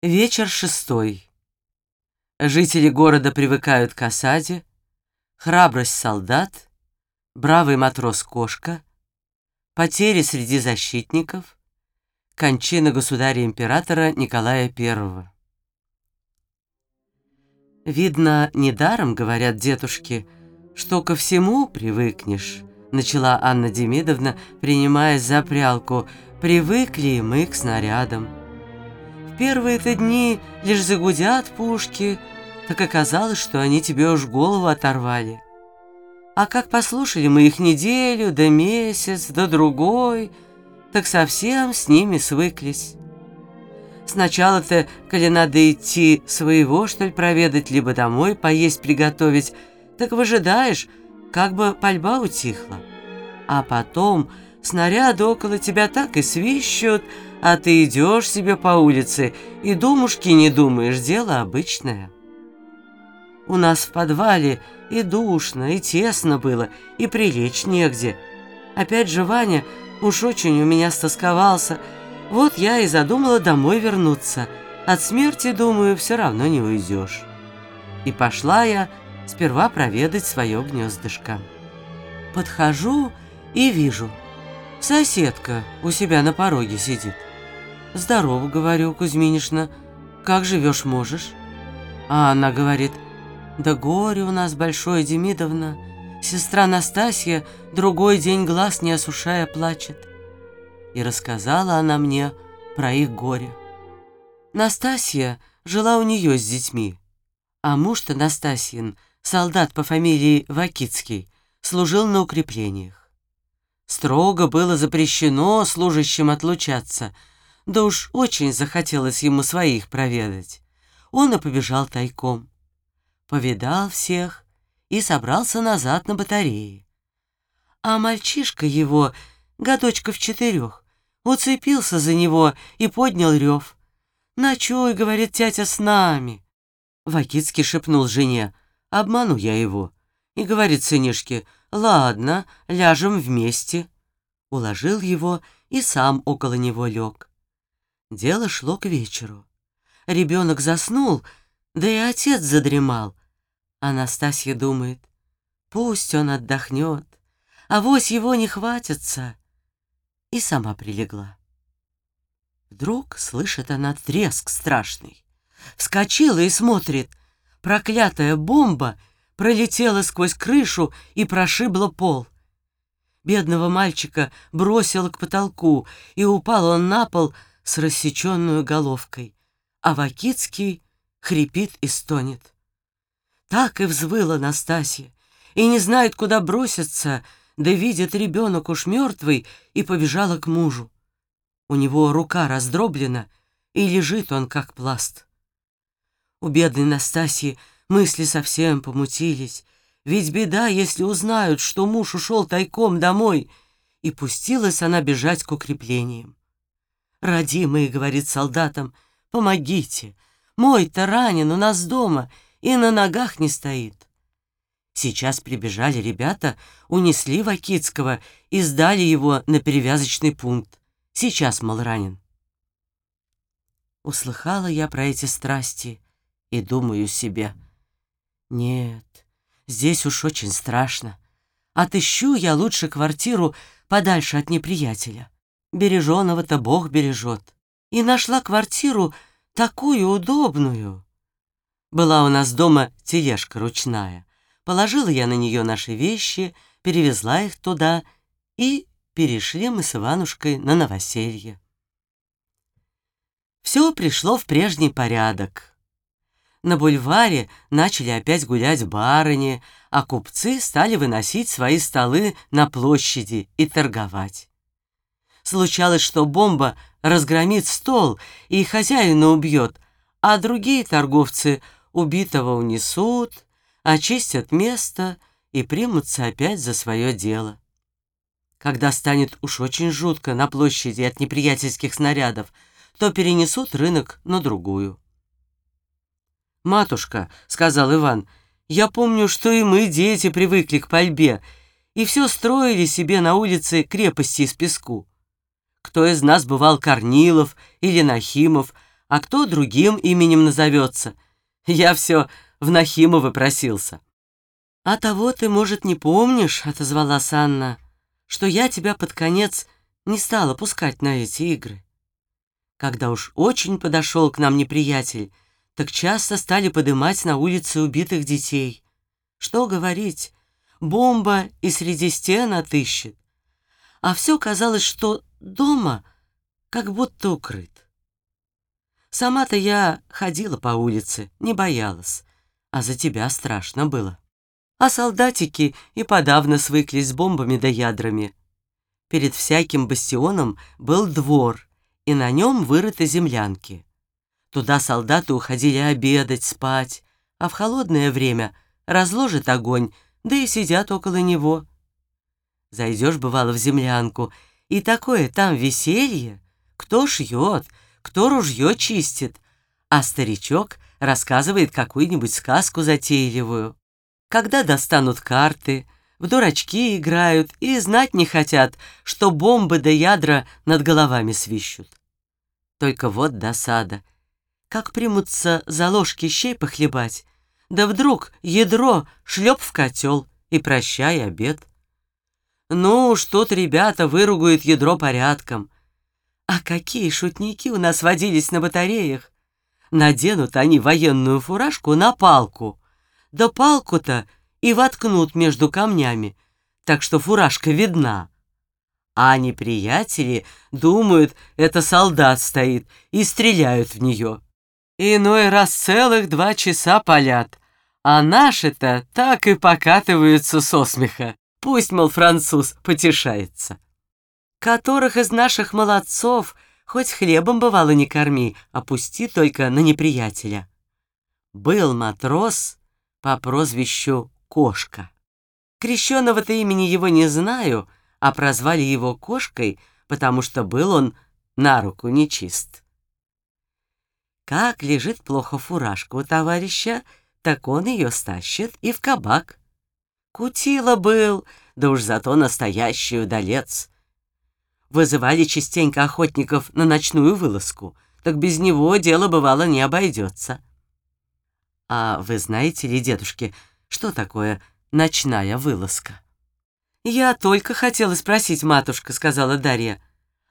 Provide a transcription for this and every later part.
Вечер шестой. Жители города привыкают к осаде, храбрость солдат, бравый матрос-кошка, потери среди защитников, кончина государя-императора Николая I. Видно, недаром, говорят дедушки, что ко всему привыкнешь, начала Анна Демидовна, принимаясь за прялку, привыкли мы к снарядам первые-то дни лишь загудят пушки, так оказалось, что они тебе уж голову оторвали. А как послушали мы их неделю, да месяц, да другой, так совсем с ними свыклись. Сначала-то, коли надо идти своего, что ли, проведать, либо домой поесть приготовить, так выжидаешь, как бы пальба утихла. А потом снаряды около тебя так и свищут, а ты идешь себе по улице и думушки не думаешь, дело обычное. У нас в подвале и душно, и тесно было, и прилечь негде. Опять же Ваня уж очень у меня стосковался, вот я и задумала домой вернуться. От смерти, думаю, все равно не уйдешь. И пошла я сперва проведать свое гнездышко. Подхожу и вижу, соседка у себя на пороге сидит. «Здорово», — говорю, Кузьминишна, — «как живешь можешь?» А она говорит, «Да горе у нас большое, Демидовна, сестра Настасья другой день глаз не осушая плачет». И рассказала она мне про их горе. Настасья жила у нее с детьми, а муж-то Настасьин, солдат по фамилии Вакицкий, служил на укреплениях. Строго было запрещено служащим отлучаться — да уж очень захотелось ему своих проведать. Он и побежал тайком. Повидал всех и собрался назад на батарее. А мальчишка его, годочков четырех, уцепился за него и поднял рев. «Ночуй, — говорит тятя, — с нами!» Вакицкий шепнул жене, «Обману я его». И говорит сынишке, «Ладно, ляжем вместе». Уложил его и сам около него лег. Дело шло к вечеру. Ребенок заснул, да и отец задремал. Анастасия думает, пусть он отдохнет, а вось его не хватится. И сама прилегла. Вдруг слышит она треск страшный. Вскочила и смотрит. Проклятая бомба пролетела сквозь крышу и прошибла пол. Бедного мальчика бросила к потолку, и упал он на пол, с рассеченную головкой, а Вакицкий хрипит и стонет. Так и взвыла Настасья, и не знает, куда броситься, да видит ребенок уж мертвый и побежала к мужу. У него рука раздроблена, и лежит он, как пласт. У бедной Настасьи мысли совсем помутились, ведь беда, если узнают, что муж ушел тайком домой, и пустилась она бежать к укреплениям. «Родимые», — говорит солдатам, — «помогите! Мой-то ранен у нас дома и на ногах не стоит». Сейчас прибежали ребята, унесли Вакицкого и сдали его на перевязочный пункт. Сейчас, мол, ранен. Услыхала я про эти страсти и думаю себе, нет, здесь уж очень страшно. Отыщу я лучше квартиру подальше от неприятеля. Береженого-то Бог бережет. И нашла квартиру такую удобную. Была у нас дома тележка ручная. Положила я на нее наши вещи, перевезла их туда, и перешли мы с Иванушкой на новоселье. Все пришло в прежний порядок. На бульваре начали опять гулять барыни, а купцы стали выносить свои столы на площади и торговать. Случалось, что бомба разгромит стол и хозяина убьет, а другие торговцы убитого унесут, очистят место и примутся опять за свое дело. Когда станет уж очень жутко на площади от неприятельских снарядов, то перенесут рынок на другую. «Матушка», — сказал Иван, — «я помню, что и мы, дети, привыкли к пальбе, и все строили себе на улице крепости из песку. Кто из нас бывал Корнилов или Нахимов, а кто другим именем назовется. Я все в Нахимовы просился. «А того ты, может, не помнишь», — отозвалась Анна, «что я тебя под конец не стала пускать на эти игры. Когда уж очень подошел к нам неприятель, так часто стали подымать на улице убитых детей. Что говорить, бомба и среди стен отыщет. А все казалось, что дома как будто укрыт. Сама-то я ходила по улице, не боялась, а за тебя страшно было. А солдатики и подавно свыклись с бомбами да ядрами. Перед всяким бастионом был двор, и на нем вырыты землянки. Туда солдаты уходили обедать, спать, а в холодное время разложат огонь, да и сидят около него. Зайдешь, бывало, в землянку, и такое там веселье. Кто шьет, кто ружье чистит, а старичок рассказывает какую-нибудь сказку затейливую. Когда достанут карты, в дурачки играют и знать не хотят, что бомбы да ядра над головами свищут. Только вот досада. Как примутся за ложки щей похлебать, да вдруг ядро шлеп в котел и прощай обед. Ну, что-то ребята выругают ядро порядком. А какие шутники у нас водились на батареях. Наденут они военную фуражку на палку. Да палку-то и воткнут между камнями, так что фуражка видна. А неприятели думают, это солдат стоит, и стреляют в нее. Иной раз целых два часа палят, а наши-то так и покатываются со смеха. Пусть, мол, француз потешается. Которых из наших молодцов хоть хлебом бывало не корми, опусти а только на неприятеля. Был матрос по прозвищу Кошка. Крещеного-то имени его не знаю, а прозвали его Кошкой, потому что был он на руку нечист. Как лежит плохо фуражка у товарища, так он ее стащит и в кабак. Кутила был, да уж зато настоящий удалец. Вызывали частенько охотников на ночную вылазку, так без него дело бывало не обойдется. А вы знаете ли, дедушки, что такое ночная вылазка? «Я только хотела спросить, матушка», — сказала Дарья.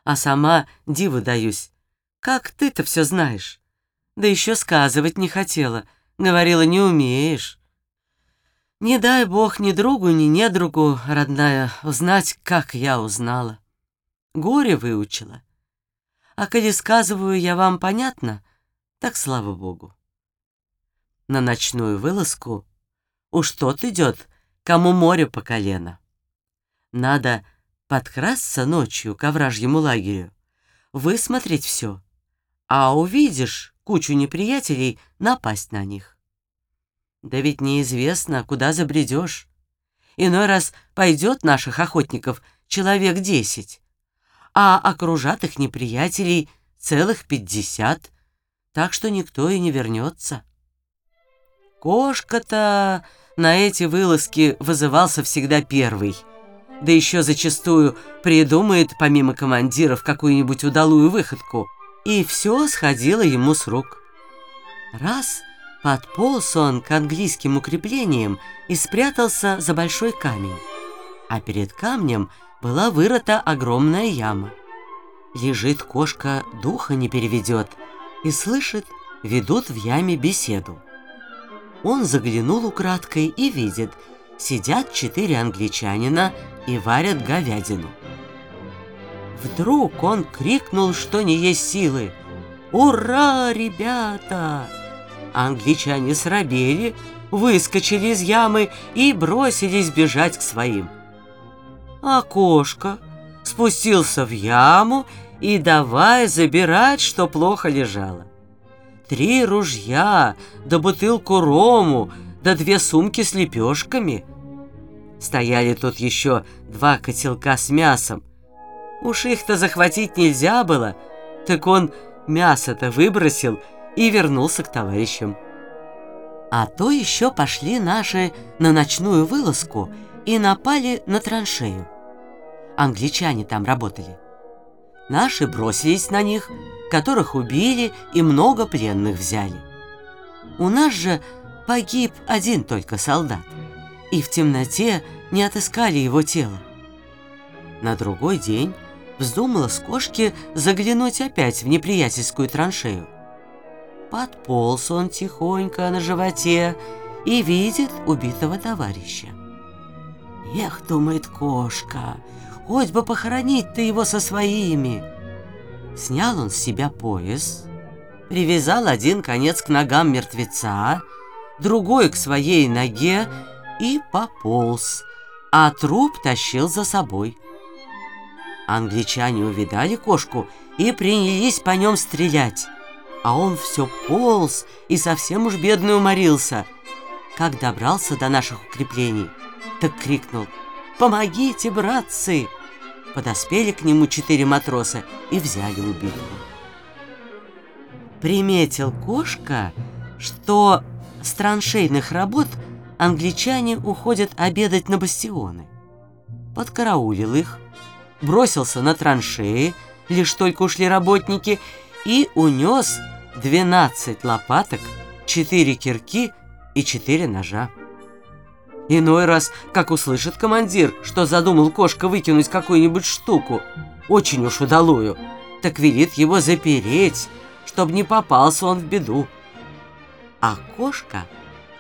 «А сама диву даюсь. Как ты-то все знаешь?» Да еще сказывать не хотела. Говорила, не умеешь. Не дай бог ни другу, ни недругу, родная, узнать, как я узнала. Горе выучила. А коли сказываю я вам понятно, так слава богу. На ночную вылазку уж тот идет, кому море по колено. Надо подкрасться ночью к овражьему лагерю, высмотреть все, а увидишь кучу неприятелей, напасть на них. Да ведь неизвестно, куда забредешь. Иной раз пойдет наших охотников человек десять, а окружат их неприятелей целых пятьдесят, так что никто и не вернется. Кошка-то на эти вылазки вызывался всегда первый, да еще зачастую придумает помимо командиров какую-нибудь удалую выходку, и все сходило ему с рук. Раз — Подполз он к английским укреплениям и спрятался за большой камень. А перед камнем была вырыта огромная яма. Лежит кошка, духа не переведет, и слышит, ведут в яме беседу. Он заглянул украдкой и видит, сидят четыре англичанина и варят говядину. Вдруг он крикнул, что не есть силы. «Ура, ребята!» Англичане срабели, выскочили из ямы и бросились бежать к своим. А кошка спустился в яму и давай забирать, что плохо лежало. Три ружья, да бутылку рому, да две сумки с лепешками. Стояли тут еще два котелка с мясом. Уж их-то захватить нельзя было, так он мясо-то выбросил и вернулся к товарищам. А то еще пошли наши на ночную вылазку и напали на траншею. Англичане там работали. Наши бросились на них, которых убили и много пленных взяли. У нас же погиб один только солдат, и в темноте не отыскали его тело. На другой день вздумала с кошки заглянуть опять в неприятельскую траншею. Подполз он тихонько на животе и видит убитого товарища. «Эх, — думает кошка, — хоть бы похоронить ты его со своими!» Снял он с себя пояс, привязал один конец к ногам мертвеца, другой к своей ноге и пополз, а труп тащил за собой. Англичане увидали кошку и принялись по нем стрелять, а он все полз и совсем уж бедный уморился. Как добрался до наших укреплений, так крикнул «Помогите, братцы!» Подоспели к нему четыре матроса и взяли убитого. Приметил кошка, что с траншейных работ англичане уходят обедать на бастионы. Подкараулил их, бросился на траншеи, лишь только ушли работники, и унес 12 лопаток, 4 кирки и 4 ножа. Иной раз, как услышит командир, что задумал кошка выкинуть какую-нибудь штуку, очень уж удалую, так велит его запереть, чтобы не попался он в беду. А кошка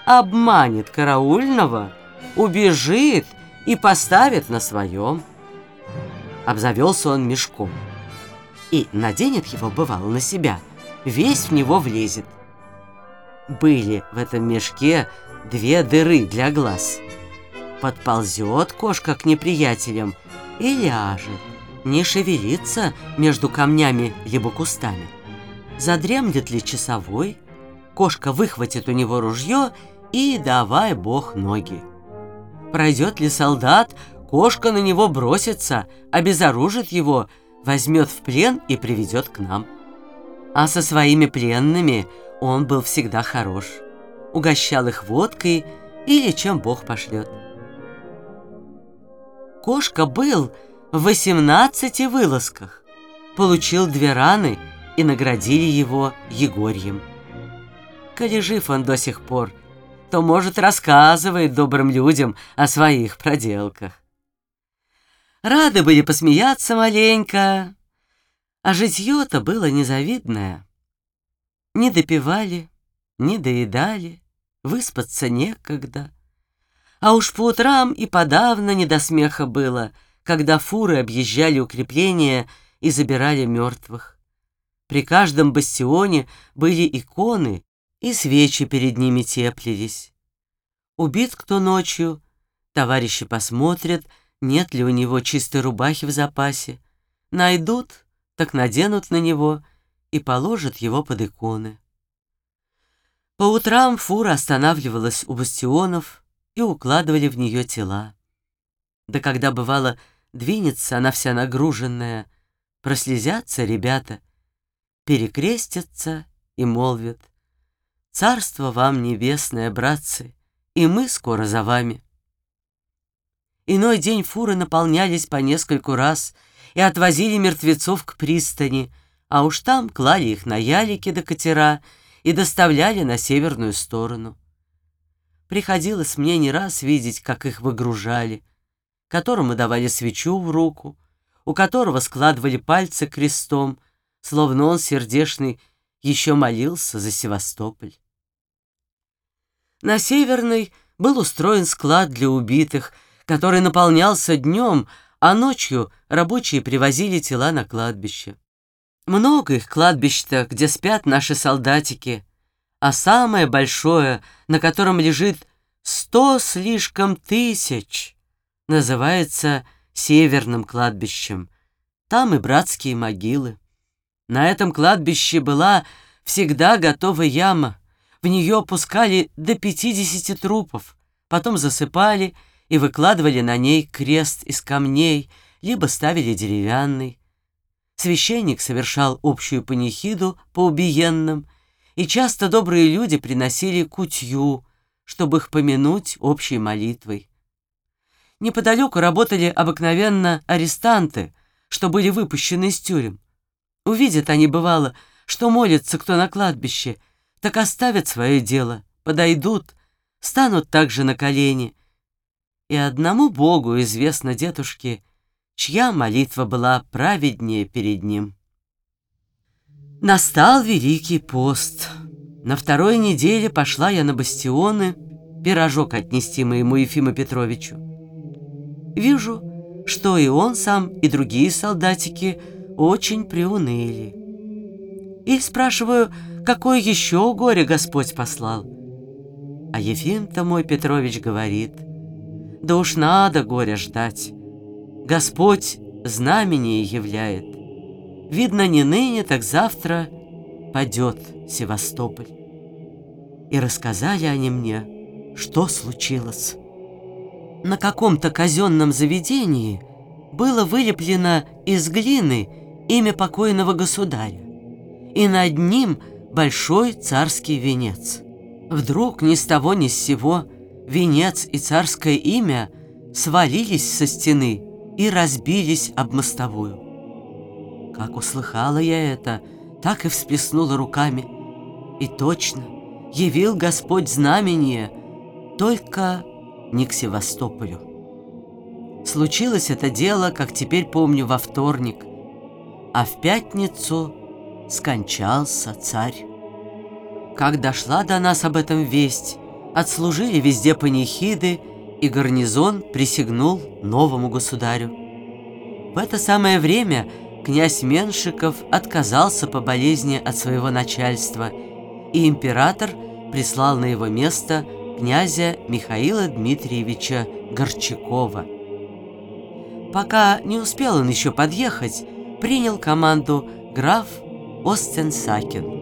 обманет караульного, убежит и поставит на своем. Обзавелся он мешком и наденет его, бывало, на себя, весь в него влезет. Были в этом мешке две дыры для глаз. Подползет кошка к неприятелям и ляжет, не шевелится между камнями либо кустами. Задремлет ли часовой, кошка выхватит у него ружье и давай бог ноги. Пройдет ли солдат, кошка на него бросится, обезоружит его, возьмет в плен и приведет к нам. А со своими пленными он был всегда хорош угощал их водкой или чем Бог пошлет. Кошка был в 18 вылазках, получил две раны и наградили его Егорьем. Коли жив он до сих пор, то, может, рассказывает добрым людям о своих проделках. Рады были посмеяться маленько, а житье-то было незавидное. Не допивали, не доедали, выспаться некогда. А уж по утрам и подавно не до смеха было, когда фуры объезжали укрепления и забирали мертвых. При каждом бастионе были иконы, и свечи перед ними теплились. Убит кто ночью, товарищи посмотрят, нет ли у него чистой рубахи в запасе. Найдут, так наденут на него и положат его под иконы. По утрам фура останавливалась у бастионов и укладывали в нее тела. Да когда бывало двинется она вся нагруженная, прослезятся ребята, перекрестятся и молвят «Царство вам небесное, братцы, и мы скоро за вами». Иной день фуры наполнялись по нескольку раз и отвозили мертвецов к пристани, а уж там клали их на ялики до катера и доставляли на северную сторону. Приходилось мне не раз видеть, как их выгружали, которому давали свечу в руку, у которого складывали пальцы крестом, словно он сердешный еще молился за Севастополь. На Северной был устроен склад для убитых, который наполнялся днем, а ночью рабочие привозили тела на кладбище. Много их кладбищ-то, где спят наши солдатики, а самое большое, на котором лежит сто слишком тысяч, называется Северным кладбищем. Там и братские могилы. На этом кладбище была всегда готова яма. В нее опускали до 50 трупов, потом засыпали и выкладывали на ней крест из камней, либо ставили деревянный. Священник совершал общую панихиду по убиенным, и часто добрые люди приносили кутью, чтобы их помянуть общей молитвой. Неподалеку работали обыкновенно арестанты, что были выпущены из тюрем. Увидят они, бывало, что молится кто на кладбище, так оставят свое дело, подойдут, станут также на колени. И одному Богу известно, дедушке, чья молитва была праведнее перед ним. Настал Великий пост. На второй неделе пошла я на бастионы пирожок отнести моему Ефиму Петровичу. Вижу, что и он сам, и другие солдатики очень приуныли. И спрашиваю, какое еще горе Господь послал. А Ефим-то мой Петрович говорит, да уж надо горе ждать. Господь знамение являет. Видно, не ныне, так завтра падет Севастополь. И рассказали они мне, что случилось. На каком-то казенном заведении было вылеплено из глины имя покойного государя и над ним большой царский венец. Вдруг ни с того ни с сего венец и царское имя свалились со стены и разбились об мостовую. Как услыхала я это, так и всплеснула руками. И точно, явил Господь знамение, только не к Севастополю. Случилось это дело, как теперь помню, во вторник, а в пятницу скончался царь. Как дошла до нас об этом весть, отслужили везде панихиды, и гарнизон присягнул новому государю. В это самое время князь Меншиков отказался по болезни от своего начальства, и император прислал на его место князя Михаила Дмитриевича Горчакова. Пока не успел он еще подъехать, принял команду граф Остенсакен.